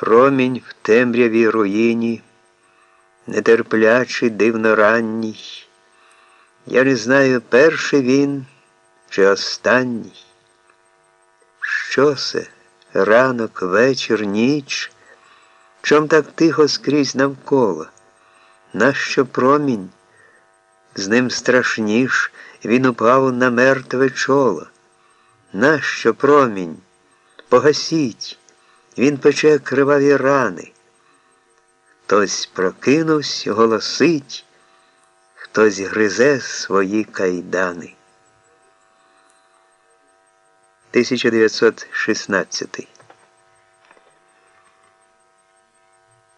Промінь в темряві руїні, нетерплячий, дивно ранній. Я не знаю, перший він чи останній. Що це? Ранок, вечір, ніч? Чом так тихо скрізь навколо? Нащо промінь? З ним страшніш він упав на мертве чоло. Нащо промінь? Погасіть, він пече криваві рани. Хтось прокинувся, голосить, хтось гризе свої кайдани. 1916